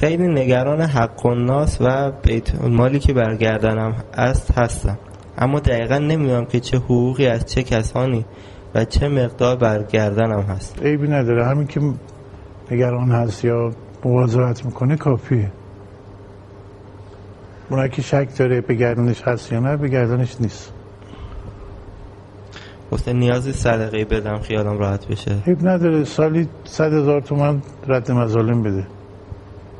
خیلی نگران حق و ناس و بیت مالی که برگردنم است هستم. اما دقیقا نمی‌دونم که چه حقوقی از چه کسانی و چه مقدار برگردنم هست. عیبی نداره. همین که نگران هست یا مواظبت می‌کنه کافیه. اونایی که شک داره به گردنش هست یا نه به گردنش نیست. گفته نیازی صدقه بدم خیالم راحت بشه. عیب نداره. سالی صد هزار تومن رد مظالم بده.